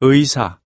의사.